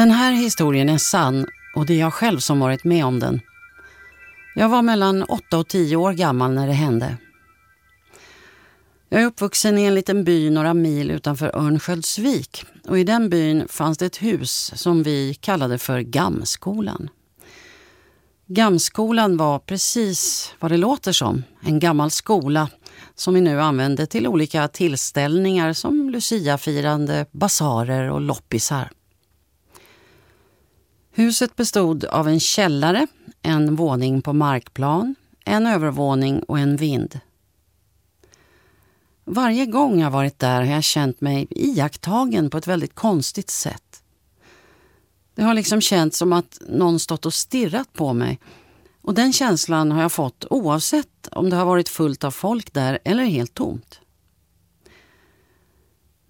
Den här historien är sann och det är jag själv som varit med om den. Jag var mellan 8 och 10 år gammal när det hände. Jag är uppvuxen i en liten by några mil utanför Örnsköldsvik och i den byn fanns det ett hus som vi kallade för Gamskolan. Gamskolan var precis vad det låter som, en gammal skola som vi nu använder till olika tillställningar som luciafirande, basarer och loppisar. Huset bestod av en källare, en våning på markplan, en övervåning och en vind. Varje gång jag varit där har jag känt mig iakttagen på ett väldigt konstigt sätt. Det har liksom känts som att någon stått och stirrat på mig. Och den känslan har jag fått oavsett om det har varit fullt av folk där eller helt tomt.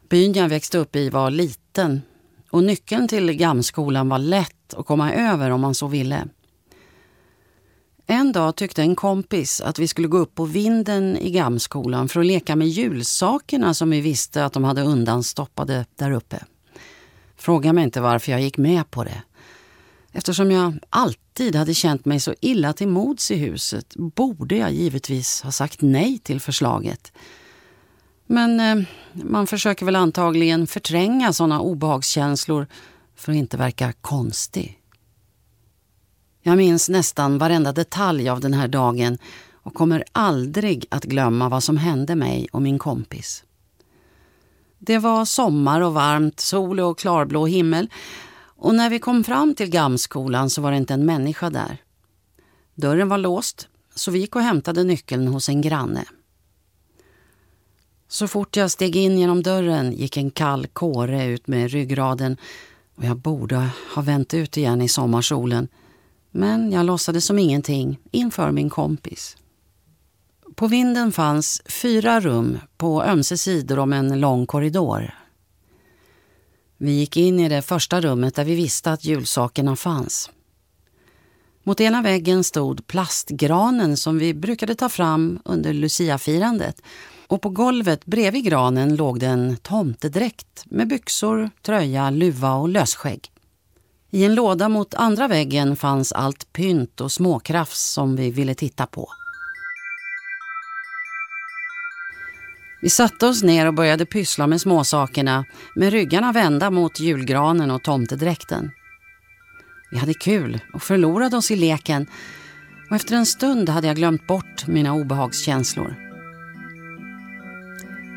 Byn jag växte upp i var liten och nyckeln till Gamskolan var lätt att komma över om man så ville. En dag tyckte en kompis att vi skulle gå upp på vinden i Gamskolan för att leka med julsakerna som vi visste att de hade undanstoppade där uppe. Fråga mig inte varför jag gick med på det. Eftersom jag alltid hade känt mig så illa till mods i huset borde jag givetvis ha sagt nej till förslaget. Men eh, man försöker väl antagligen förtränga sådana obehagskänslor för att inte verka konstig. Jag minns nästan varenda detalj av den här dagen och kommer aldrig att glömma vad som hände mig och min kompis. Det var sommar och varmt, sol och klarblå himmel och när vi kom fram till Gamskolan så var det inte en människa där. Dörren var låst så vi gick och hämtade nyckeln hos en granne. Så fort jag steg in genom dörren gick en kall kåre ut med ryggraden och jag borde ha vänt ut igen i sommarsolen men jag låtsades som ingenting inför min kompis. På vinden fanns fyra rum på ömse sidor om en lång korridor. Vi gick in i det första rummet där vi visste att julsakerna fanns. Mot ena väggen stod plastgranen som vi brukade ta fram under luciafirandet och på golvet bredvid granen låg det en tomtedräkt med byxor, tröja, luva och lösskägg. I en låda mot andra väggen fanns allt pynt och småkrafs som vi ville titta på. Vi satte oss ner och började pyssla med småsakerna med ryggarna vända mot julgranen och tomtedräkten. Vi hade kul och förlorade oss i leken och efter en stund hade jag glömt bort mina obehagskänslor.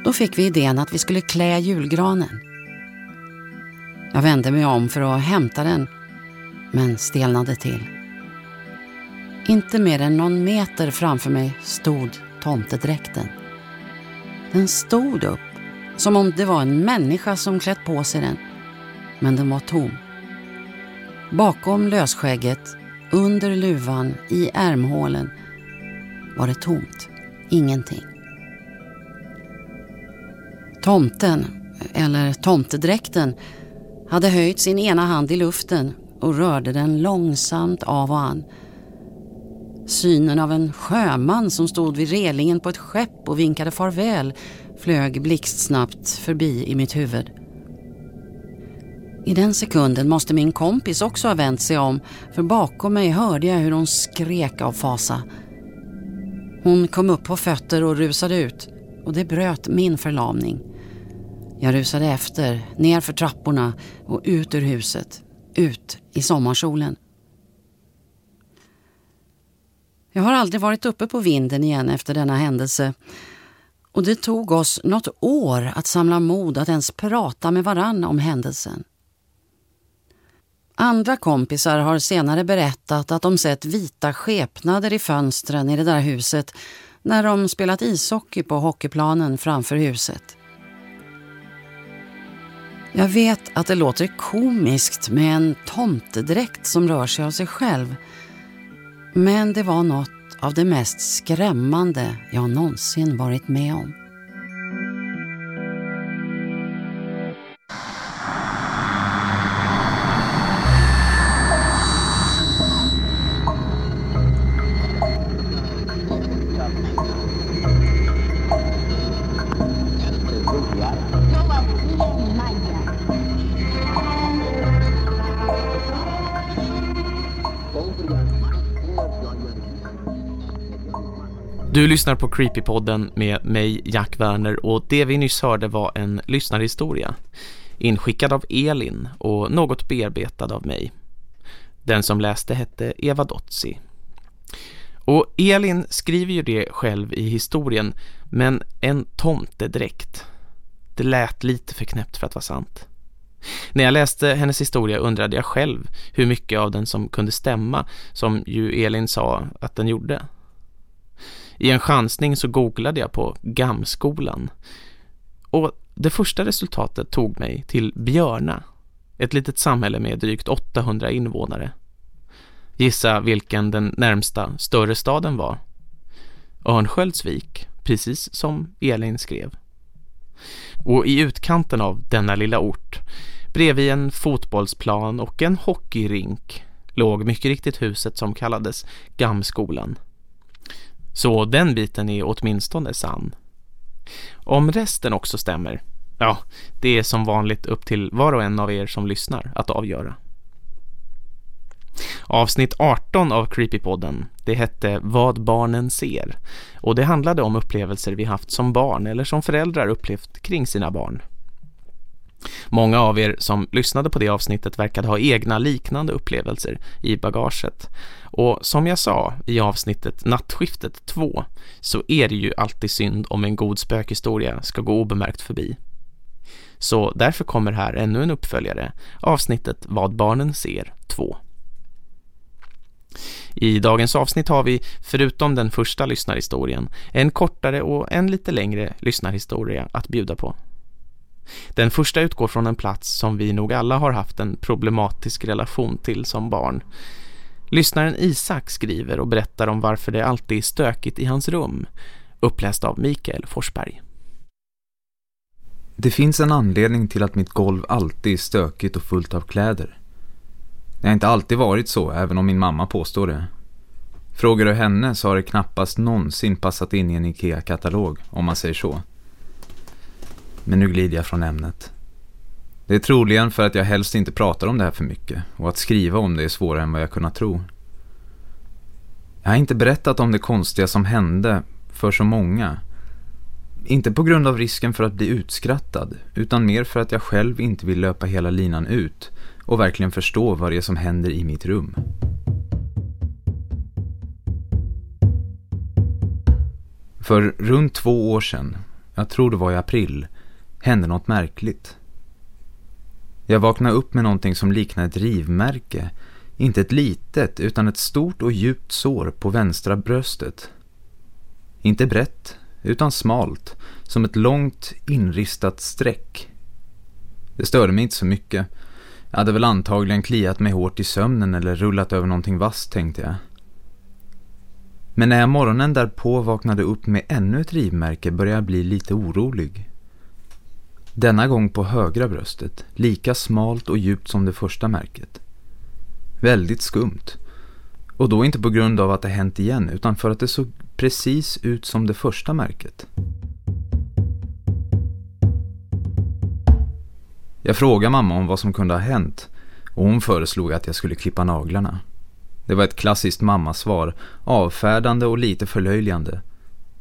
Då fick vi idén att vi skulle klä julgranen. Jag vände mig om för att hämta den, men stelnade till. Inte mer än någon meter framför mig stod tomtedräkten. Den stod upp, som om det var en människa som klätt på sig den, men den var tom. Bakom lösskägget, under luvan, i ärmhålen var det tomt. Ingenting. Tomten, eller tomtedräkten, hade höjt sin ena hand i luften och rörde den långsamt av och an. Synen av en sjöman som stod vid relingen på ett skepp och vinkade farväl flög blixtsnabbt förbi i mitt huvud. I den sekunden måste min kompis också ha vänt sig om för bakom mig hörde jag hur hon skrek av fasa. Hon kom upp på fötter och rusade ut och det bröt min förlamning. Jag rusade efter, ner för trapporna och ut ur huset. Ut i sommarsolen. Jag har aldrig varit uppe på vinden igen efter denna händelse och det tog oss något år att samla mod att ens prata med varann om händelsen. Andra kompisar har senare berättat att de sett vita skepnader i fönstren i det där huset när de spelat ishockey på hockeyplanen framför huset. Jag vet att det låter komiskt med en tomtedräkt som rör sig av sig själv. Men det var något av det mest skrämmande jag någonsin varit med om. Du lyssnar på Creepypodden med mig, Jack Werner och det vi nyss hörde var en lyssnarhistoria. Inskickad av Elin och något bearbetad av mig. Den som läste hette Eva Dotzi. Och Elin skriver ju det själv i historien, men en tomtedräkt. Det lät lite för knäppt för att vara sant. När jag läste hennes historia undrade jag själv hur mycket av den som kunde stämma, som ju Elin sa att den gjorde. I en chansning så googlade jag på Gamskolan. Och det första resultatet tog mig till Björna, ett litet samhälle med drygt 800 invånare. Gissa vilken den närmsta större staden var. Örnsköldsvik, precis som Elin skrev. Och i utkanten av denna lilla ort, bredvid en fotbollsplan och en hockeyrink, låg mycket riktigt huset som kallades Gamskolan. Så den biten är åtminstone sann. Om resten också stämmer, ja, det är som vanligt upp till var och en av er som lyssnar att avgöra. Avsnitt 18 av Creepypodden, det hette Vad barnen ser och det handlade om upplevelser vi haft som barn eller som föräldrar upplevt kring sina barn. Många av er som lyssnade på det avsnittet verkade ha egna liknande upplevelser i bagaget. Och som jag sa i avsnittet Nattskiftet 2 så är det ju alltid synd om en god spökhistoria ska gå obemärkt förbi. Så därför kommer här ännu en uppföljare, avsnittet Vad barnen ser 2. I dagens avsnitt har vi, förutom den första lyssnarhistorien, en kortare och en lite längre lyssnarhistoria att bjuda på. Den första utgår från en plats som vi nog alla har haft en problematisk relation till som barn. Lyssnaren Isak skriver och berättar om varför det alltid är stökigt i hans rum, uppläst av Mikael Forsberg. Det finns en anledning till att mitt golv alltid är stökigt och fullt av kläder. Det har inte alltid varit så, även om min mamma påstår det. Frågar du henne så har det knappast någonsin passat in i en IKEA-katalog, om man säger så. Men nu glider jag från ämnet. Det är troligen för att jag helst inte pratar om det här för mycket och att skriva om det är svårare än vad jag kunnat tro. Jag har inte berättat om det konstiga som hände för så många. Inte på grund av risken för att bli utskrattad, utan mer för att jag själv inte vill löpa hela linan ut och verkligen förstå vad det är som händer i mitt rum. För runt två år sedan, jag tror det var i april, hände något märkligt. Jag vaknade upp med någonting som liknade ett rivmärke. Inte ett litet utan ett stort och djupt sår på vänstra bröstet. Inte brett utan smalt, som ett långt inristat streck. Det störde mig inte så mycket. Jag hade väl antagligen kliat mig hårt i sömnen eller rullat över någonting vasst tänkte jag. Men när jag morgonen därpå vaknade upp med ännu ett rivmärke började jag bli lite orolig. Denna gång på högra bröstet, lika smalt och djupt som det första märket. Väldigt skumt. Och då inte på grund av att det hänt igen utan för att det såg precis ut som det första märket. Jag frågade mamma om vad som kunde ha hänt och hon föreslog att jag skulle klippa naglarna. Det var ett klassiskt mammasvar, avfärdande och lite förlöjligande-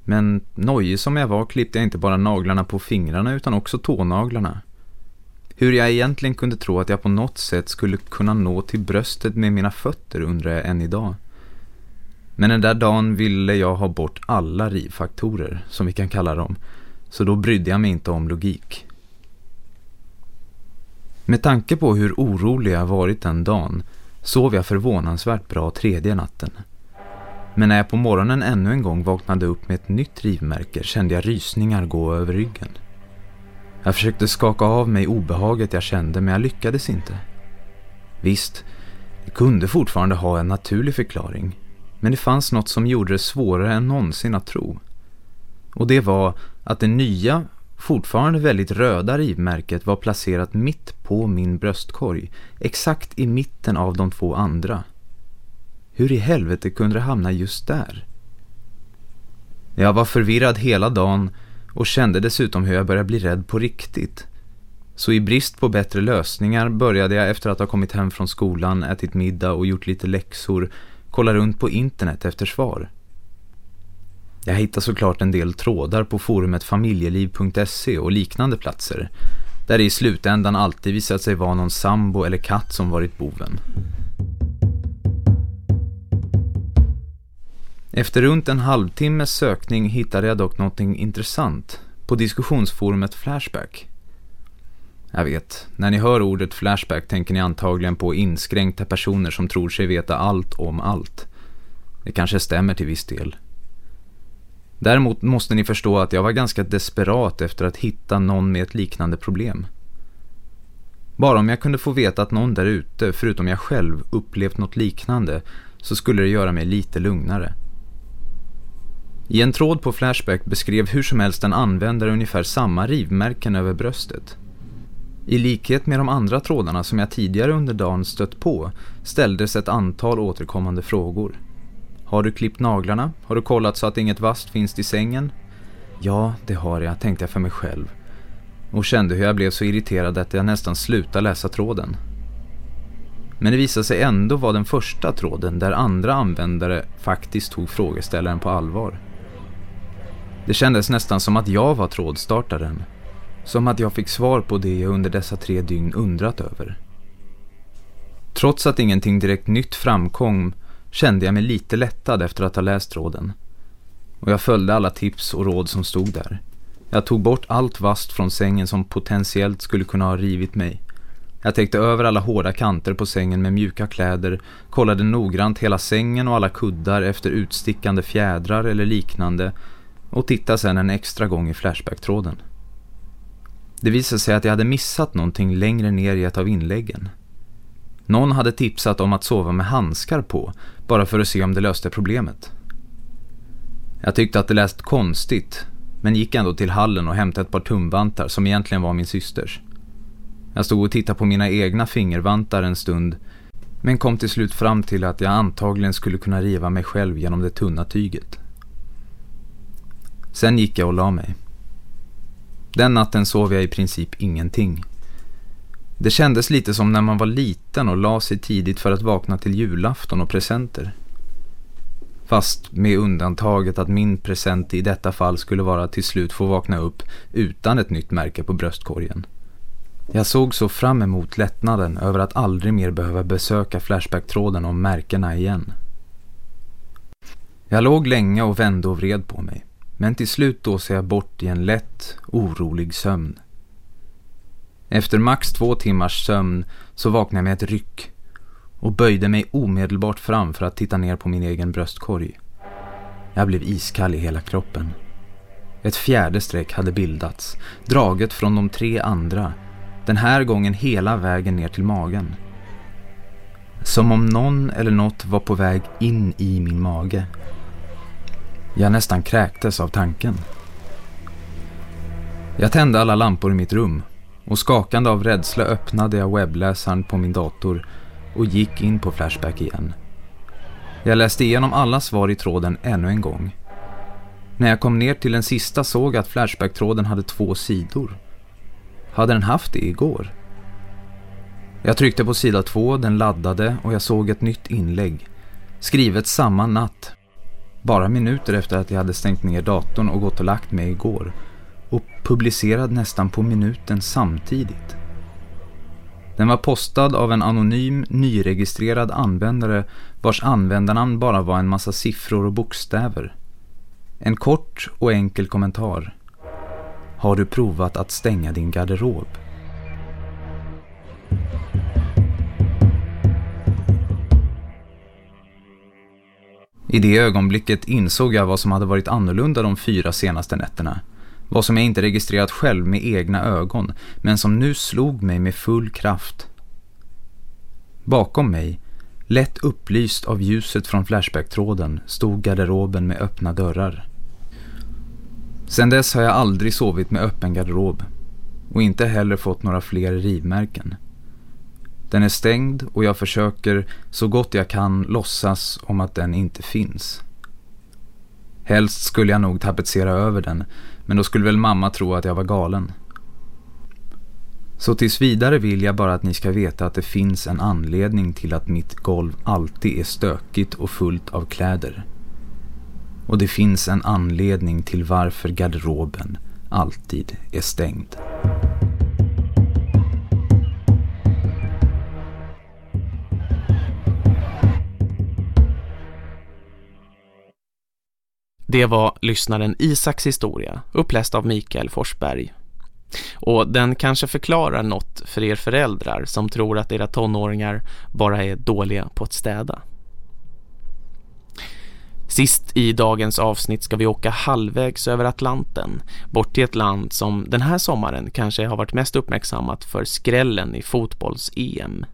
men nojig som jag var klippte jag inte bara naglarna på fingrarna utan också tånaglarna. Hur jag egentligen kunde tro att jag på något sätt skulle kunna nå till bröstet med mina fötter undrar jag än idag. Men den där dagen ville jag ha bort alla rivfaktorer, som vi kan kalla dem, så då brydde jag mig inte om logik. Med tanke på hur orolig jag varit den dagen sov jag förvånansvärt bra tredje natten. Men när jag på morgonen ännu en gång vaknade upp med ett nytt rivmärke kände jag rysningar gå över ryggen. Jag försökte skaka av mig obehaget jag kände men jag lyckades inte. Visst, det kunde fortfarande ha en naturlig förklaring. Men det fanns något som gjorde det svårare än någonsin att tro. Och det var att det nya, fortfarande väldigt röda rivmärket var placerat mitt på min bröstkorg. Exakt i mitten av de två andra. Hur i helvete kunde det hamna just där? Jag var förvirrad hela dagen och kände dessutom hur jag började bli rädd på riktigt. Så i brist på bättre lösningar började jag efter att ha kommit hem från skolan, ätit middag och gjort lite läxor kolla runt på internet efter svar. Jag hittade såklart en del trådar på forumet familjeliv.se och liknande platser där det i slutändan alltid visat sig vara någon sambo eller katt som varit boven. Efter runt en halvtimmes sökning hittade jag dock något intressant på diskussionsforumet Flashback. Jag vet, när ni hör ordet Flashback tänker ni antagligen på inskränkta personer som tror sig veta allt om allt. Det kanske stämmer till viss del. Däremot måste ni förstå att jag var ganska desperat efter att hitta någon med ett liknande problem. Bara om jag kunde få veta att någon där ute, förutom jag själv, upplevt något liknande så skulle det göra mig lite lugnare. I en tråd på Flashback beskrev hur som helst en användare ungefär samma rivmärken över bröstet. I likhet med de andra trådarna som jag tidigare under dagen stött på ställdes ett antal återkommande frågor. Har du klippt naglarna? Har du kollat så att inget vast finns i sängen? Ja, det har jag, tänkte jag för mig själv. Och kände hur jag blev så irriterad att jag nästan slutade läsa tråden. Men det visade sig ändå vara den första tråden där andra användare faktiskt tog frågeställaren på allvar. Det kändes nästan som att jag var trådstartaren. Som att jag fick svar på det jag under dessa tre dygn undrat över. Trots att ingenting direkt nytt framkom kände jag mig lite lättad efter att ha läst tråden. Och jag följde alla tips och råd som stod där. Jag tog bort allt vast från sängen som potentiellt skulle kunna ha rivit mig. Jag täckte över alla hårda kanter på sängen med mjuka kläder, kollade noggrant hela sängen och alla kuddar efter utstickande fjädrar eller liknande och tittade sedan en extra gång i Flashback-tråden. Det visade sig att jag hade missat någonting längre ner i ett av inläggen. Någon hade tipsat om att sova med handskar på, bara för att se om det löste problemet. Jag tyckte att det lät konstigt, men gick ändå till hallen och hämtade ett par tumvantar som egentligen var min systers. Jag stod och tittade på mina egna fingervantar en stund, men kom till slut fram till att jag antagligen skulle kunna riva mig själv genom det tunna tyget. Sen gick jag och la mig. Den natten sov jag i princip ingenting. Det kändes lite som när man var liten och la sig tidigt för att vakna till julafton och presenter. Fast med undantaget att min present i detta fall skulle vara att till slut få vakna upp utan ett nytt märke på bröstkorgen. Jag såg så fram emot lättnaden över att aldrig mer behöva besöka Flashback-tråden om märkena igen. Jag låg länge och vände och vred på mig. Men till slut då ser jag bort i en lätt, orolig sömn. Efter max två timmars sömn så vaknade jag med ett ryck och böjde mig omedelbart fram för att titta ner på min egen bröstkorg. Jag blev iskall i hela kroppen. Ett fjärde streck hade bildats, draget från de tre andra, den här gången hela vägen ner till magen. Som om någon eller något var på väg in i min mage. Jag nästan kräktes av tanken. Jag tände alla lampor i mitt rum och skakande av rädsla öppnade jag webbläsaren på min dator och gick in på Flashback igen. Jag läste igenom alla svar i tråden ännu en gång. När jag kom ner till den sista såg jag att Flashback-tråden hade två sidor. Hade den haft det igår? Jag tryckte på sida två, den laddade och jag såg ett nytt inlägg. Skrivet samma natt bara minuter efter att jag hade stängt ner datorn och gått och lagt mig igår. Och publicerad nästan på minuten samtidigt. Den var postad av en anonym, nyregistrerad användare vars användarnamn bara var en massa siffror och bokstäver. En kort och enkel kommentar. Har du provat att stänga din garderob? I det ögonblicket insåg jag vad som hade varit annorlunda de fyra senaste nätterna. Vad som jag inte registrerat själv med egna ögon, men som nu slog mig med full kraft. Bakom mig, lätt upplyst av ljuset från Flashbacktråden, stod garderoben med öppna dörrar. Sedan dess har jag aldrig sovit med öppen garderob och inte heller fått några fler rivmärken. Den är stängd och jag försöker så gott jag kan låtsas om att den inte finns. Helst skulle jag nog tapetsera över den, men då skulle väl mamma tro att jag var galen. Så tills vidare vill jag bara att ni ska veta att det finns en anledning till att mitt golv alltid är stökigt och fullt av kläder. Och det finns en anledning till varför garderoben alltid är stängd. Det var lyssnaren Isaks historia, uppläst av Mikael Forsberg. Och den kanske förklarar något för er föräldrar som tror att era tonåringar bara är dåliga på att städa. Sist i dagens avsnitt ska vi åka halvvägs över Atlanten, bort till ett land som den här sommaren kanske har varit mest uppmärksammat för skrällen i fotbolls-EM.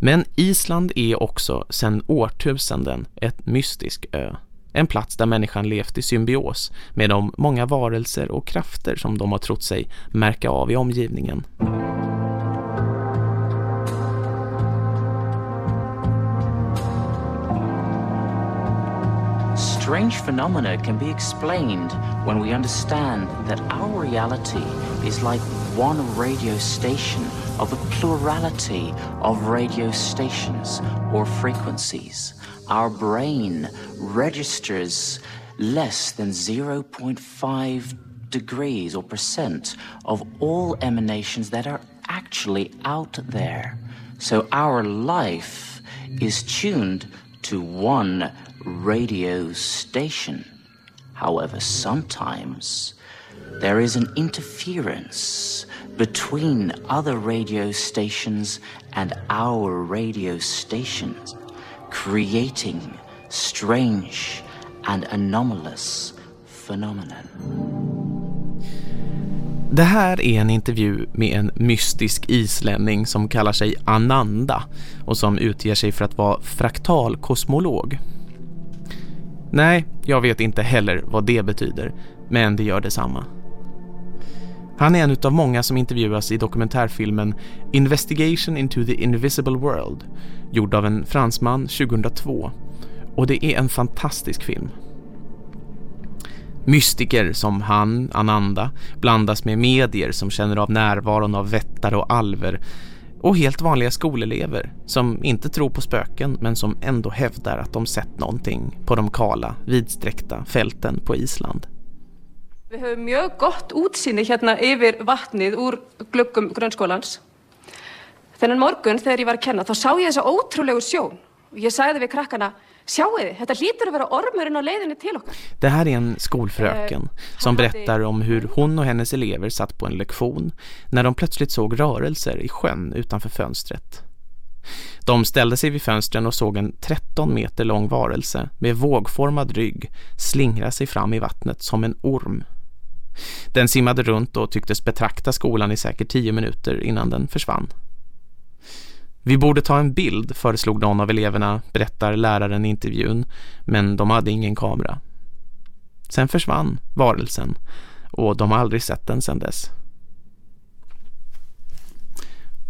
Men Island är också sedan årtusenden ett mystisk ö. En plats där människan levt i symbios med de många varelser och krafter som de har trott sig märka av i omgivningen. Strange phenomena can be explained when we understand that our reality is like one radio station of a plurality of radio stations or frequencies. Our brain registers less than 0.5 degrees or percent of all emanations that are actually out there. So our life is tuned to one radio station. However, sometimes there is an interference between other radio stations and our radio stations, creating strange and anomalous phenomenon. Det här är en intervju med en mystisk islänning som kallar sig Ananda och som utger sig för att vara fraktalkosmolog. Nej, jag vet inte heller vad det betyder, men det gör detsamma. Han är en av många som intervjuas i dokumentärfilmen Investigation into the Invisible World, gjord av en fransman 2002. Och det är en fantastisk film. Mystiker som han, Ananda, blandas med medier som känner av närvaron av vättare och alver och helt vanliga skolelever som inte tror på spöken men som ändå hävdar att de sett någonting på de kala, vidsträckta fälten på Island. Vi höfum mjög gott útsýni hérna yfir vatnið úr gluggum grunnskólans. Þennan morgun þegar ég var að kenna þá sá ég þessa ótrúlegu sjón. Ég sagði við krakkana, sjáu þið, þetta hlýtur að vera ormurinn á leiðinni till okkar. Det här är en skolfröken som berättar om hur hon och hennes elever satt på en lektion när de plötsligt såg rörelser i sjön utanför fönstret. De ställde sig vid fönstren och såg en 13 meter lång varelse med vågformad rygg slingra sig fram i vattnet som en orm. Den simmade runt och tycktes betrakta skolan i säkert tio minuter innan den försvann. Vi borde ta en bild, föreslog någon av eleverna, berättar läraren i intervjun, men de hade ingen kamera. Sen försvann varelsen och de har aldrig sett den sedan dess.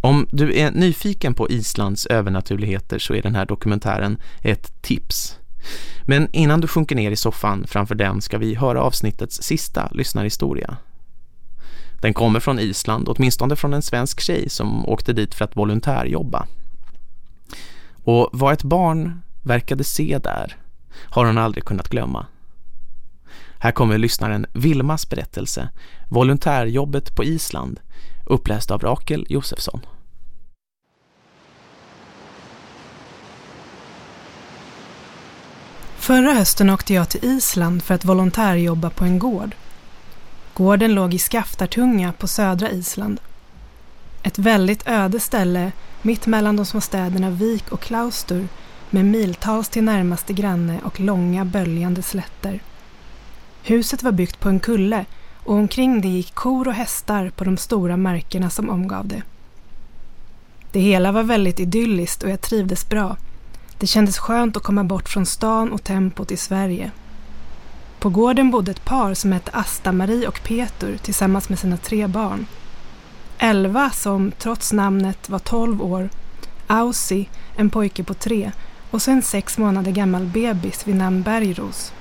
Om du är nyfiken på Islands övernaturligheter så är den här dokumentären ett tips. Men innan du sjunker ner i soffan framför den ska vi höra avsnittets sista lyssnarhistoria. Den kommer från Island, åtminstone från en svensk tjej som åkte dit för att volontärjobba. Och vad ett barn verkade se där har hon aldrig kunnat glömma. Här kommer lyssnaren Vilmas berättelse, volontärjobbet på Island, uppläst av Rakel Josefsson. Förra hösten åkte jag till Island för att volontärjobba på en gård. Gården låg i Skaftartunga på södra Island. Ett väldigt öde ställe mitt mellan de små städerna Vik och Klaustur med miltals till närmaste granne och långa böljande slätter. Huset var byggt på en kulle och omkring det gick kor och hästar på de stora markerna som omgav det. Det hela var väldigt idylliskt och jag trivdes bra. Det kändes skönt att komma bort från stan och tempot i Sverige. På gården bodde ett par som hette Asta-Marie och Petur tillsammans med sina tre barn. Elva som trots namnet var 12 år, Aussie, en pojke på tre och så en sex månader gammal bebis vid namn Bergros.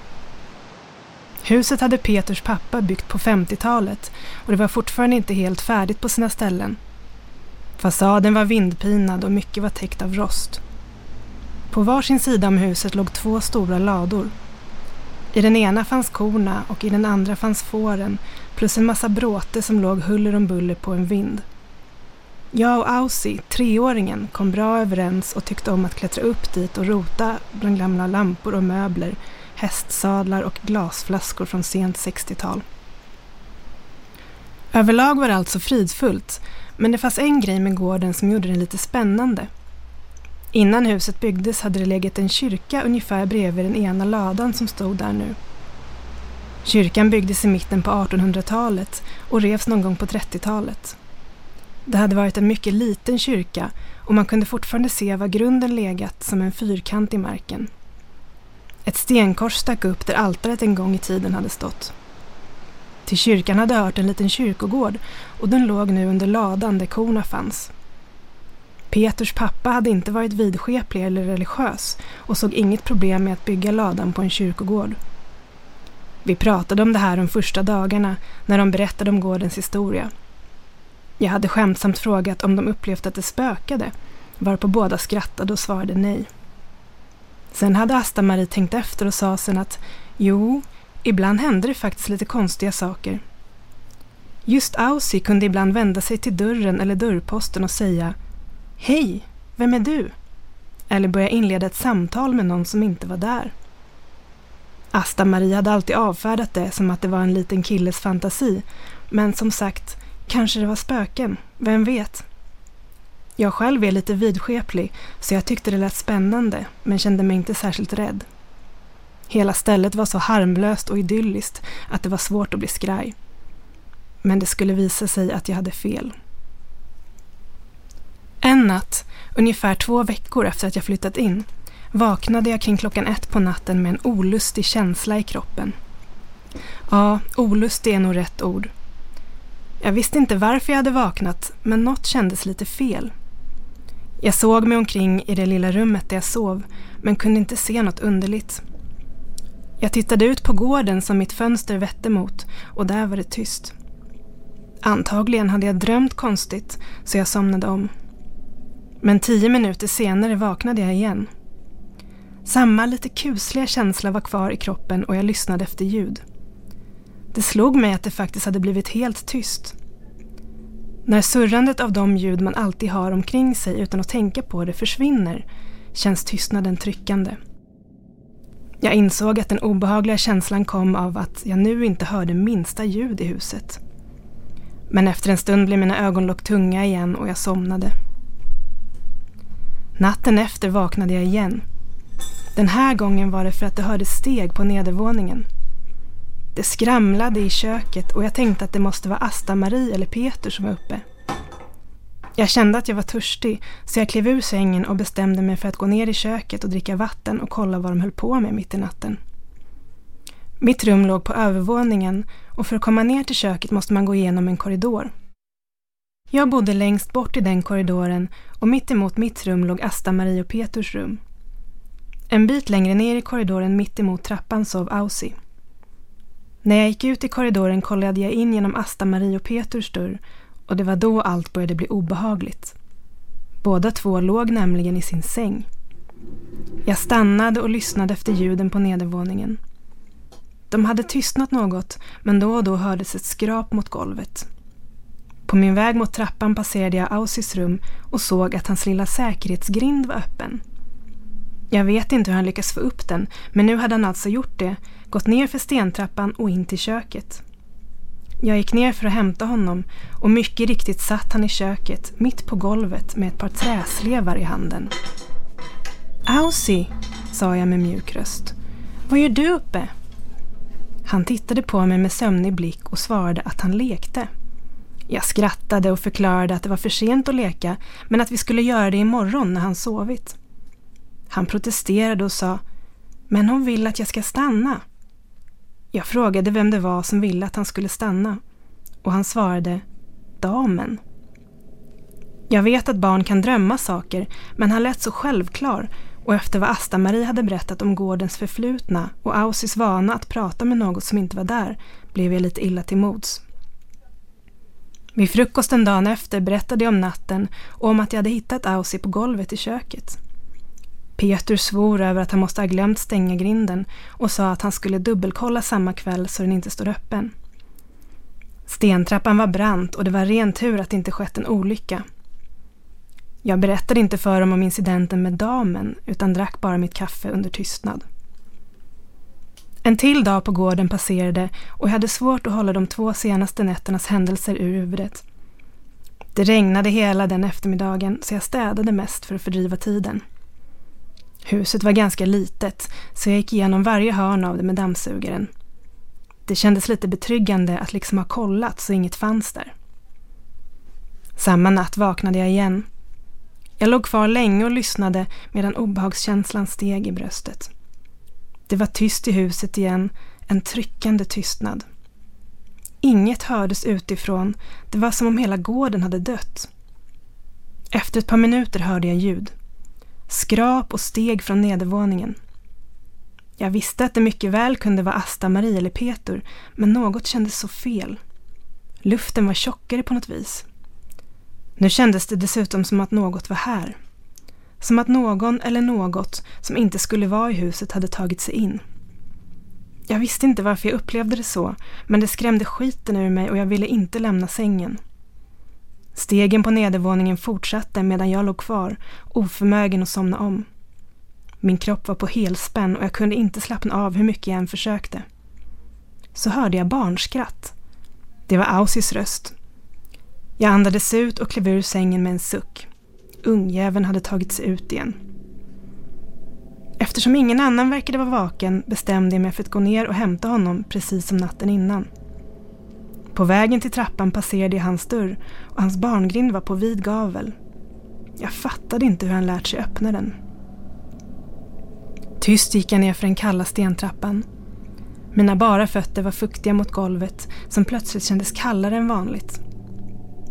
Huset hade Peters pappa byggt på 50-talet och det var fortfarande inte helt färdigt på sina ställen. Fasaden var vindpinad och mycket var täckt av rost. På varsin sida om huset låg två stora lador. I den ena fanns korna och i den andra fanns fåren plus en massa bråte som låg huller om buller på en vind. Jag och Aussie, treåringen, kom bra överens och tyckte om att klättra upp dit och rota bland gamla lampor och möbler, hästsadlar och glasflaskor från sent 60-tal. Överlag var det alltså fridfullt, men det fanns en grej med gården som gjorde den lite spännande. Innan huset byggdes hade det legat en kyrka ungefär bredvid den ena ladan som stod där nu. Kyrkan byggdes i mitten på 1800-talet och revs någon gång på 30-talet. Det hade varit en mycket liten kyrka och man kunde fortfarande se var grunden legat som en fyrkant i marken. Ett stenkors stack upp där altaret en gång i tiden hade stått. Till kyrkan hade hört en liten kyrkogård och den låg nu under ladan där korna fanns. Peters pappa hade inte varit vidskeplig eller religiös och såg inget problem med att bygga ladan på en kyrkogård. Vi pratade om det här de första dagarna när de berättade om gårdens historia. Jag hade skämtsamt frågat om de upplevt att det spökade, varpå båda skrattade och svarade nej. Sen hade Asta-Marie tänkt efter och sa sen att jo, ibland hände det faktiskt lite konstiga saker. Just Aussie kunde ibland vända sig till dörren eller dörrposten och säga Hej, vem är du? Eller börja inleda ett samtal med någon som inte var där. Asta-Marie hade alltid avfärdat det som att det var en liten killes fantasi, men som sagt, kanske det var spöken, vem vet? Jag själv är lite vidskeplig, så jag tyckte det lät spännande, men kände mig inte särskilt rädd. Hela stället var så harmlöst och idylliskt att det var svårt att bli skraj. Men det skulle visa sig att jag hade fel. En natt, ungefär två veckor efter att jag flyttat in, vaknade jag kring klockan ett på natten med en olustig känsla i kroppen. Ja, olustig är nog rätt ord. Jag visste inte varför jag hade vaknat, men något kändes lite fel. Jag såg mig omkring i det lilla rummet där jag sov, men kunde inte se något underligt. Jag tittade ut på gården som mitt fönster vette mot och där var det tyst. Antagligen hade jag drömt konstigt, så jag somnade om. Men tio minuter senare vaknade jag igen. Samma lite kusliga känsla var kvar i kroppen och jag lyssnade efter ljud. Det slog mig att det faktiskt hade blivit helt tyst. När surrandet av de ljud man alltid har omkring sig utan att tänka på det försvinner känns tystnaden tryckande. Jag insåg att den obehagliga känslan kom av att jag nu inte hörde minsta ljud i huset. Men efter en stund blev mina ögonlock tunga igen och jag somnade. Natten efter vaknade jag igen. Den här gången var det för att det hördes steg på nedervåningen. Det skramlade i köket och jag tänkte att det måste vara Asta-Marie eller Peter som var uppe. Jag kände att jag var törstig så jag klev ur sängen och bestämde mig för att gå ner i köket och dricka vatten och kolla vad de höll på med mitt i natten. Mitt rum låg på övervåningen och för att komma ner till köket måste man gå igenom en korridor. Jag bodde längst bort i den korridoren och mitt emot mitt rum låg Asta-Marie och Peters rum. En bit längre ner i korridoren mitt emot trappan sov Aussie. När jag gick ut i korridoren kollade jag in genom Asta-Marie och Peters dörr och det var då allt började bli obehagligt. Båda två låg nämligen i sin säng. Jag stannade och lyssnade efter ljuden på nedervåningen. De hade tystnat något, men då och då hördes ett skrap mot golvet. På min väg mot trappan passerade jag Ausis rum och såg att hans lilla säkerhetsgrind var öppen. Jag vet inte hur han lyckats få upp den, men nu hade han alltså gjort det, gått ner för stentrappan och in till köket. Jag gick ner för att hämta honom och mycket riktigt satt han i köket, mitt på golvet med ett par träslevar i handen. ”Ausi!” sa jag med mjuk röst. Vad gör du uppe? Han tittade på mig med sömnig blick och svarade att han lekte. Jag skrattade och förklarade att det var för sent att leka men att vi skulle göra det imorgon när han sovit. Han protesterade och sa Men hon vill att jag ska stanna. Jag frågade vem det var som ville att han skulle stanna och han svarade Damen. Jag vet att barn kan drömma saker men han lät så självklar och efter vad Asta-Marie hade berättat om gårdens förflutna och Ausis vana att prata med något som inte var där blev jag lite illa till mods. Vid frukosten dagen efter berättade jag om natten och om att jag hade hittat Aussie på golvet i köket. Peter svor över att han måste ha glömt stänga grinden och sa att han skulle dubbelkolla samma kväll så den inte står öppen. Stentrappan var brant och det var ren tur att det inte skett en olycka. Jag berättade inte för dem om incidenten med damen utan drack bara mitt kaffe under tystnad. En till dag på gården passerade och jag hade svårt att hålla de två senaste nätternas händelser ur huvudet. Det regnade hela den eftermiddagen så jag städade mest för att fördriva tiden. Huset var ganska litet så jag gick igenom varje hörn av det med dammsugaren. Det kändes lite betryggande att liksom ha kollat så inget fanns där. Samma natt vaknade jag igen. Jag låg kvar länge och lyssnade medan obehagskänslan steg i bröstet. Det var tyst i huset igen, en tryckande tystnad. Inget hördes utifrån, det var som om hela gården hade dött. Efter ett par minuter hörde jag ljud. Skrap och steg från nedervåningen. Jag visste att det mycket väl kunde vara Asta, Marie eller Peter, men något kändes så fel. Luften var tjockare på något vis. Nu kändes det dessutom som att något var här. Som att någon eller något som inte skulle vara i huset hade tagit sig in. Jag visste inte varför jag upplevde det så, men det skrämde skiten ur mig och jag ville inte lämna sängen. Stegen på nedervåningen fortsatte medan jag låg kvar, oförmögen att somna om. Min kropp var på helspänn och jag kunde inte slappna av hur mycket jag än försökte. Så hörde jag barnskratt. Det var Ausis röst. Jag andades ut och klev ur sängen med en suck. Ungjäveln hade tagit sig ut igen. Eftersom ingen annan verkade vara vaken bestämde jag mig för att gå ner och hämta honom precis som natten innan. På vägen till trappan passerade jag hans dörr och hans barngrind var på vid gavel. Jag fattade inte hur han lärt sig öppna den. Tyst gick jag ner för den kalla stentrappan. Mina bara fötter var fuktiga mot golvet som plötsligt kändes kallare än vanligt.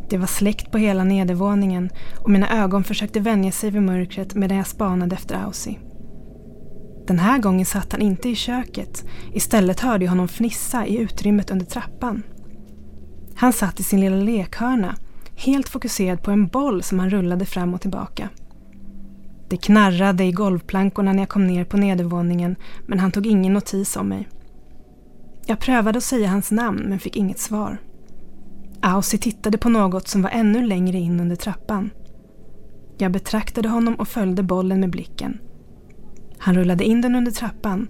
Det var släckt på hela nedervåningen och mina ögon försökte vänja sig vid mörkret medan jag spanade efter Aussie. Den här gången satt han inte i köket. Istället hörde jag honom fnissa i utrymmet under trappan. Han satt i sin lilla lekhörna, helt fokuserad på en boll som han rullade fram och tillbaka. Det knarrade i golvplankorna när jag kom ner på nedervåningen men han tog ingen notis om mig. Jag prövade att säga hans namn men fick inget svar. Aussie tittade på något som var ännu längre in under trappan. Jag betraktade honom och följde bollen med blicken. Han rullade in den under trappan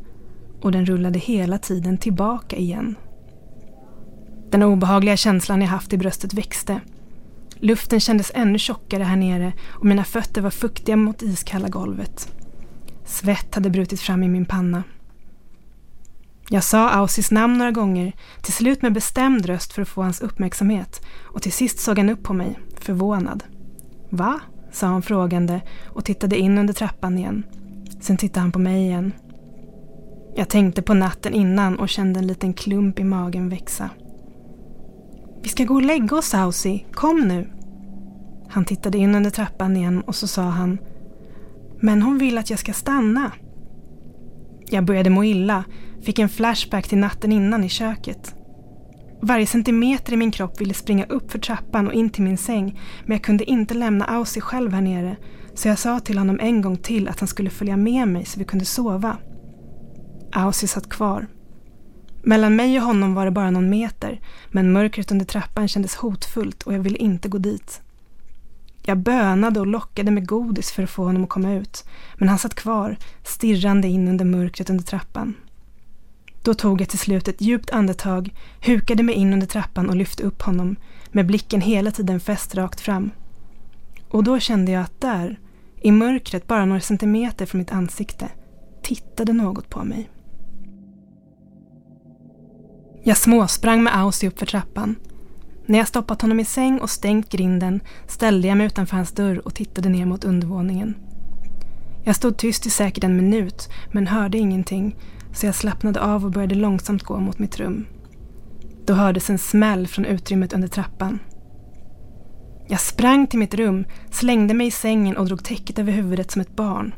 och den rullade hela tiden tillbaka igen. Den obehagliga känslan jag haft i bröstet växte. Luften kändes ännu tjockare här nere och mina fötter var fuktiga mot iskalla golvet. Svett hade brutit fram i min panna. Jag sa Ausis namn några gånger, till slut med bestämd röst för att få hans uppmärksamhet och till sist såg han upp på mig, förvånad. Va? sa han frågande och tittade in under trappan igen. Sen tittade han på mig igen. Jag tänkte på natten innan och kände en liten klump i magen växa. Vi ska gå och lägga oss, Ausi. Kom nu. Han tittade in under trappan igen och så sa han Men hon vill att jag ska stanna. Jag började må illa, fick en flashback till natten innan i köket. Varje centimeter i min kropp ville springa upp för trappan och in till min säng men jag kunde inte lämna Aussie själv här nere så jag sa till honom en gång till att han skulle följa med mig så vi kunde sova. Aussie satt kvar. Mellan mig och honom var det bara någon meter men mörkret under trappan kändes hotfullt och jag ville inte gå dit. Jag bönade och lockade med godis för att få honom att komma ut men han satt kvar, stirrande in under mörkret under trappan. Då tog jag till slut ett djupt andetag, hukade mig in under trappan och lyfte upp honom med blicken hela tiden fäst rakt fram. Och då kände jag att där, i mörkret bara några centimeter från mitt ansikte, tittade något på mig. Jag småsprang med Aussie upp för trappan. När jag stoppat honom i säng och stängt grinden ställde jag mig utanför hans dörr och tittade ner mot undervåningen. Jag stod tyst i säkert en minut men hörde ingenting så jag slappnade av och började långsamt gå mot mitt rum. Då hördes en smäll från utrymmet under trappan. Jag sprang till mitt rum, slängde mig i sängen och drog täcket över huvudet som ett barn.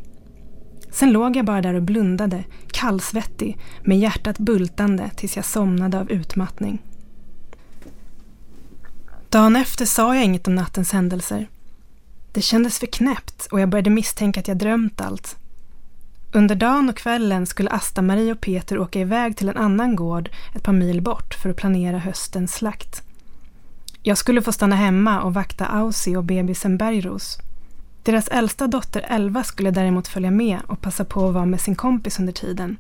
Sen låg jag bara där och blundade, kallsvettig, med hjärtat bultande tills jag somnade av utmattning. Dagen efter sa jag inget om nattens händelser. Det kändes för knäppt och jag började misstänka att jag drömt allt. Under dagen och kvällen skulle Asta-Marie och Peter åka iväg till en annan gård ett par mil bort för att planera höstens slakt. Jag skulle få stanna hemma och vakta Aussie och bebisen Bergros. Deras äldsta dotter Elva skulle däremot följa med och passa på att vara med sin kompis under tiden.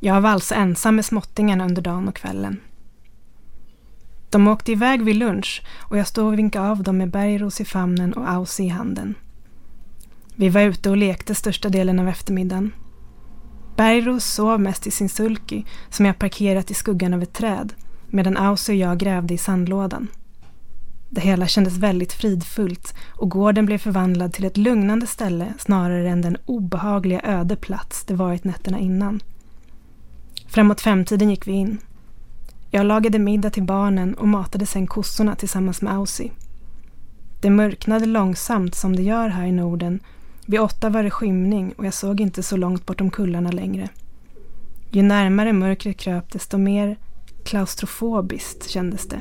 Jag var alltså ensam med småttingarna under dagen och kvällen. De åkte iväg vid lunch och jag stod och vinkade av dem med Bergros i famnen och Aussie i handen. Vi var ute och lekte största delen av eftermiddagen. Bergros sov mest i sin sulky som jag parkerat i skuggan av ett träd medan Aussie och jag grävde i sandlådan. Det hela kändes väldigt fridfullt och gården blev förvandlad till ett lugnande ställe snarare än den obehagliga öde plats det varit nätterna innan. Framåt femtiden gick vi in. Jag lagade middag till barnen och matade sen kossorna tillsammans med Aussie. Det mörknade långsamt som det gör här i Norden. Vid åtta var det skymning och jag såg inte så långt bortom kullarna längre. Ju närmare mörkret kröp desto mer klaustrofobiskt kändes det.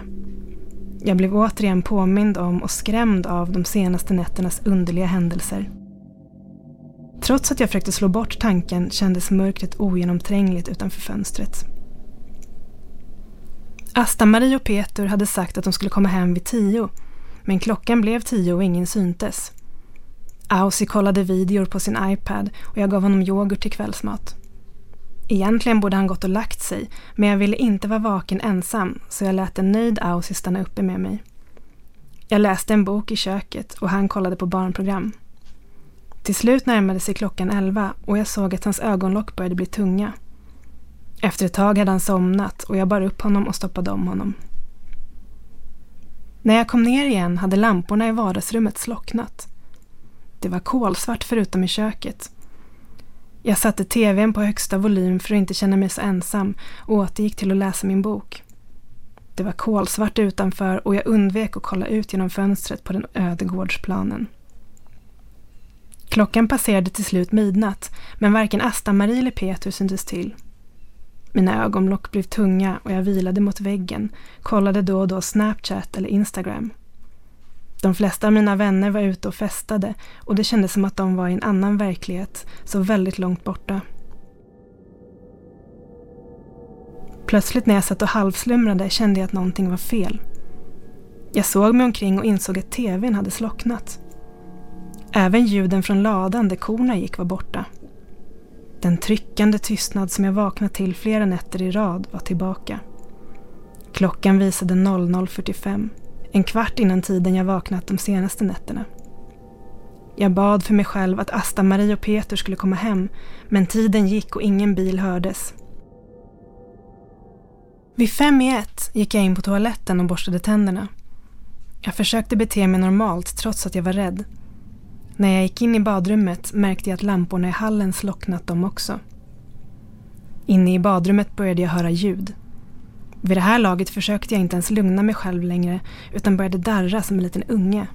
Jag blev återigen påmind om och skrämd av de senaste nätternas underliga händelser. Trots att jag försökte slå bort tanken kändes mörkret ogenomträngligt utanför fönstret. Asta-Marie och Peter hade sagt att de skulle komma hem vid tio, men klockan blev tio och ingen syntes. Aussie kollade videor på sin iPad och jag gav honom yoghurt till kvällsmat. Egentligen borde han gått och lagt sig, men jag ville inte vara vaken ensam så jag lät en nöjd Aussie stanna uppe med mig. Jag läste en bok i köket och han kollade på barnprogram. Till slut närmade sig klockan elva och jag såg att hans ögonlock började bli tunga. Efter ett tag hade han somnat och jag bar upp honom och stoppade om honom. När jag kom ner igen hade lamporna i vardagsrummet slocknat. Det var kolsvart förutom i köket. Jag satte tvn på högsta volym för att inte känna mig så ensam och återgick till att läsa min bok. Det var kolsvart utanför och jag undvek att kolla ut genom fönstret på den öde gårdsplanen. Klockan passerade till slut midnatt, men varken Asta-Marie eller Peter syntes till. Mina ögonlock blev tunga och jag vilade mot väggen, kollade då och då Snapchat eller Instagram. De flesta av mina vänner var ute och festade och det kändes som att de var i en annan verklighet, så väldigt långt borta. Plötsligt när jag satt och halvslumrade kände jag att någonting var fel. Jag såg mig omkring och insåg att tvn hade slocknat. Även ljuden från ladan där korna gick var borta. Den tryckande tystnad som jag vaknat till flera nätter i rad var tillbaka. Klockan visade 00.45, en kvart innan tiden jag vaknat de senaste nätterna. Jag bad för mig själv att Asta-Marie och Peter skulle komma hem, men tiden gick och ingen bil hördes. Vid fem i ett gick jag in på toaletten och borstade tänderna. Jag försökte bete mig normalt trots att jag var rädd. När jag gick in i badrummet märkte jag att lamporna i hallen slocknat de också. Inne i badrummet började jag höra ljud. Vid det här laget försökte jag inte ens lugna mig själv längre utan började darra som en liten unge.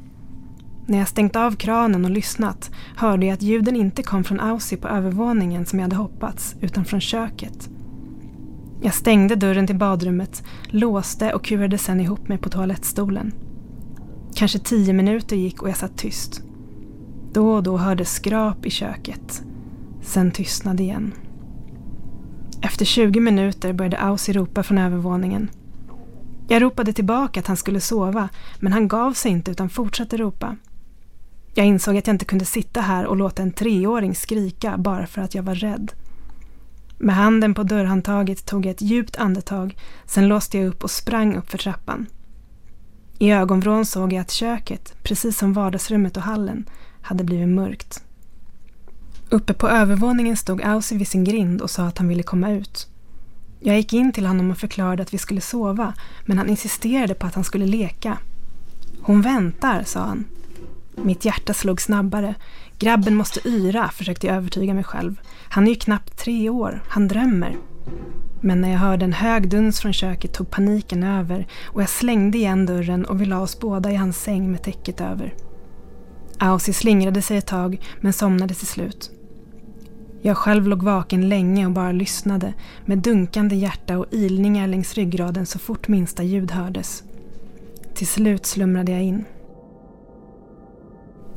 När jag stängt av kranen och lyssnat hörde jag att ljuden inte kom från Aussie på övervåningen som jag hade hoppats utan från köket. Jag stängde dörren till badrummet, låste och kurade sen ihop mig på toalettstolen. Kanske tio minuter gick och jag satt tyst. Då och då hördes skrap i köket. Sen tystnade igen. Efter 20 minuter började Ausi ropa från övervåningen. Jag ropade tillbaka att han skulle sova, men han gav sig inte utan fortsatte ropa. Jag insåg att jag inte kunde sitta här och låta en treåring skrika bara för att jag var rädd. Med handen på dörrhandtaget tog jag ett djupt andetag, sen låste jag upp och sprang upp för trappan. I ögonvrån såg jag att köket, precis som vardagsrummet och hallen, hade blivit mörkt. Uppe på övervåningen stod Aussie vid sin grind och sa att han ville komma ut. Jag gick in till honom och förklarade att vi skulle sova, men han insisterade på att han skulle leka. Hon väntar, sa han. Mitt hjärta slog snabbare. Grabben måste yra, försökte jag övertyga mig själv. Han är ju knappt tre år, han drömmer. Men när jag hörde en hög duns från köket tog paniken över och jag slängde igen dörren och vi la oss båda i hans säng med täcket över. Aussie slingrade sig ett tag men somnade till slut. Jag själv låg vaken länge och bara lyssnade med dunkande hjärta och ilningar längs ryggraden så fort minsta ljud hördes. Till slut slumrade jag in.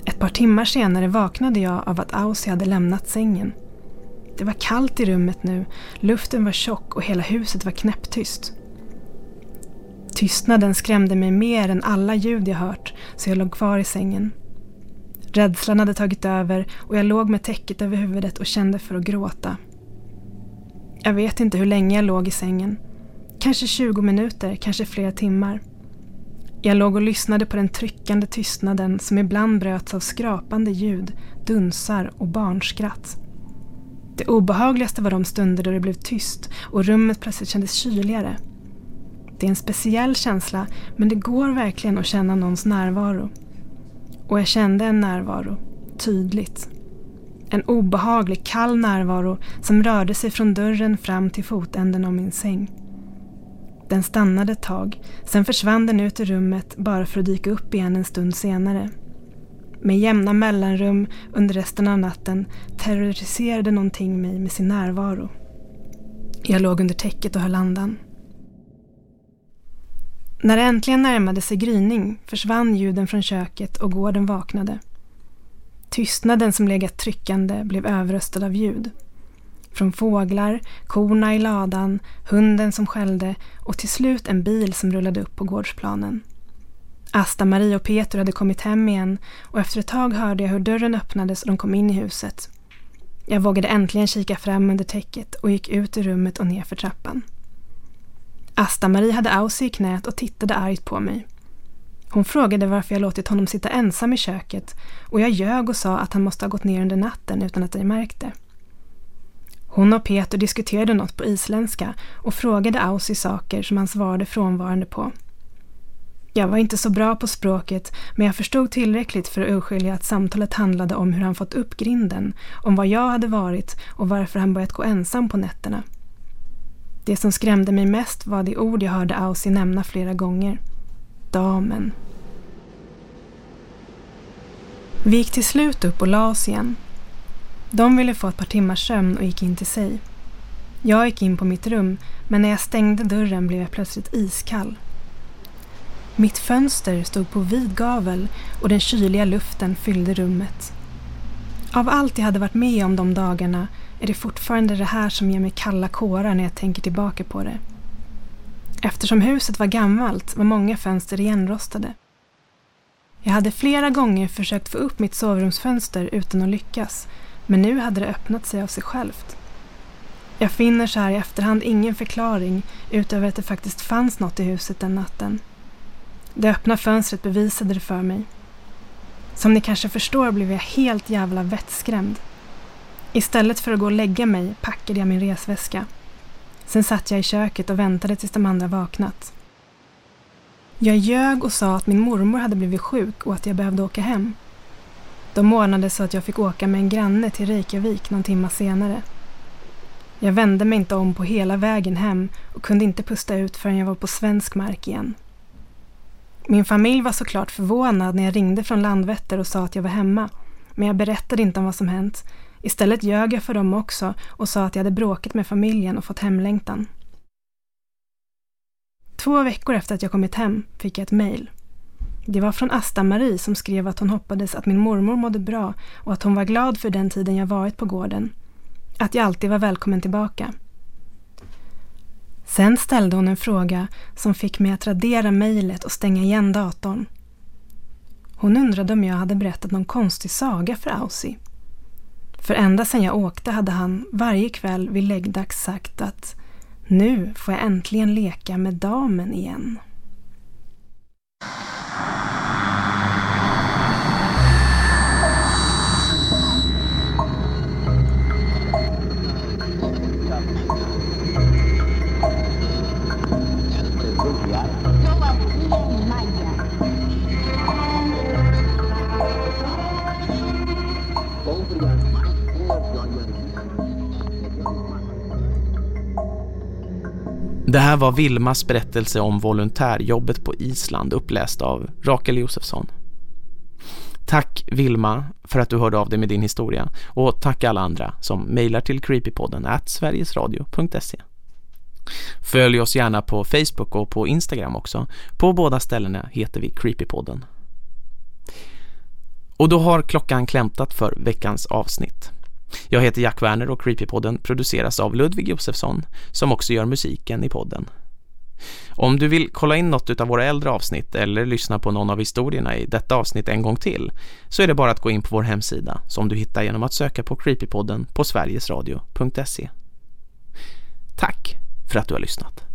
Ett par timmar senare vaknade jag av att Aussie hade lämnat sängen. Det var kallt i rummet nu, luften var tjock och hela huset var knäpptyst. Tystnaden skrämde mig mer än alla ljud jag hört så jag låg kvar i sängen. Rädslan hade tagit över och jag låg med täcket över huvudet och kände för att gråta. Jag vet inte hur länge jag låg i sängen. Kanske 20 minuter, kanske flera timmar. Jag låg och lyssnade på den tryckande tystnaden som ibland bröts av skrapande ljud, dunsar och barnskratt. Det obehagligaste var de stunder då det blev tyst och rummet plötsligt kändes kyligare. Det är en speciell känsla men det går verkligen att känna någons närvaro. Och jag kände en närvaro, tydligt. En obehaglig kall närvaro som rörde sig från dörren fram till fotänden av min säng. Den stannade ett tag, sen försvann den ut ur rummet bara för att dyka upp igen en stund senare. Med jämna mellanrum under resten av natten terroriserade någonting mig med sin närvaro. Jag låg under täcket och höll andan. När det äntligen närmade sig gryning försvann ljuden från köket och gården vaknade. Tystnaden som legat tryckande blev överröstad av ljud. Från fåglar, korna i ladan, hunden som skällde och till slut en bil som rullade upp på gårdsplanen. Asta, Marie och Peter hade kommit hem igen och efter ett tag hörde jag hur dörren öppnades och de kom in i huset. Jag vågade äntligen kika fram under täcket och gick ut ur rummet och ner för trappan. Asta-Marie hade Aussie i knät och tittade argt på mig. Hon frågade varför jag låtit honom sitta ensam i köket och jag ljög och sa att han måste ha gått ner under natten utan att jag märkte. Hon och Peter diskuterade något på isländska och frågade Aussie saker som han svarade frånvarande på. Jag var inte så bra på språket men jag förstod tillräckligt för att urskilja att samtalet handlade om hur han fått upp grinden, om var jag hade varit och varför han börjat gå ensam på nätterna. Det som skrämde mig mest var det ord jag hörde Aussie nämna flera gånger. Damen. Vi gick till slut upp och la oss igen. De ville få ett par timmars sömn och gick in till sig. Jag gick in på mitt rum, men när jag stängde dörren blev jag plötsligt iskall. Mitt fönster stod på vid gavel och den kyliga luften fyllde rummet. Av allt jag hade varit med om de dagarna är det fortfarande det här som ger mig kalla kårar när jag tänker tillbaka på det. Eftersom huset var gammalt var många fönster igenrostade. Jag hade flera gånger försökt få upp mitt sovrumsfönster utan att lyckas, men nu hade det öppnat sig av sig självt. Jag finner så här i efterhand ingen förklaring utöver att det faktiskt fanns något i huset den natten. Det öppna fönstret bevisade det för mig. Som ni kanske förstår blev jag helt jävla vettskrämd. Istället för att gå och lägga mig packade jag min resväska. Sen satt jag i köket och väntade tills de andra vaknat. Jag ljög och sa att min mormor hade blivit sjuk och att jag behövde åka hem. De ordnade så att jag fick åka med en granne till Reykjavik någon timma senare. Jag vände mig inte om på hela vägen hem och kunde inte pusta ut förrän jag var på svensk mark igen. Min familj var såklart förvånad när jag ringde från Landvetter och sa att jag var hemma, men jag berättade inte om vad som hänt Istället ljög jag för dem också och sa att jag hade bråkat med familjen och fått hemlängtan. Två veckor efter att jag kommit hem fick jag ett mejl. Det var från Asta-Marie som skrev att hon hoppades att min mormor mådde bra och att hon var glad för den tiden jag varit på gården. Att jag alltid var välkommen tillbaka. Sen ställde hon en fråga som fick mig att radera mejlet och stänga igen datorn. Hon undrade om jag hade berättat någon konstig saga för Aussie. För ända sedan jag åkte hade han varje kväll vid läggdags sagt att nu får jag äntligen leka med damen igen. Det här var Vilmas berättelse om volontärjobbet på Island uppläst av Rakel Josefsson. Tack Vilma för att du hörde av dig med din historia och tack alla andra som mejlar till creepypodden at sverigesradio.se. Följ oss gärna på Facebook och på Instagram också. På båda ställena heter vi Creepypodden. Och då har klockan klämtat för veckans avsnitt. Jag heter Jack Werner och Creepypodden produceras av Ludvig Josefsson som också gör musiken i podden. Om du vill kolla in något av våra äldre avsnitt eller lyssna på någon av historierna i detta avsnitt en gång till så är det bara att gå in på vår hemsida som du hittar genom att söka på Creepypodden på sverigesradio.se. Tack för att du har lyssnat.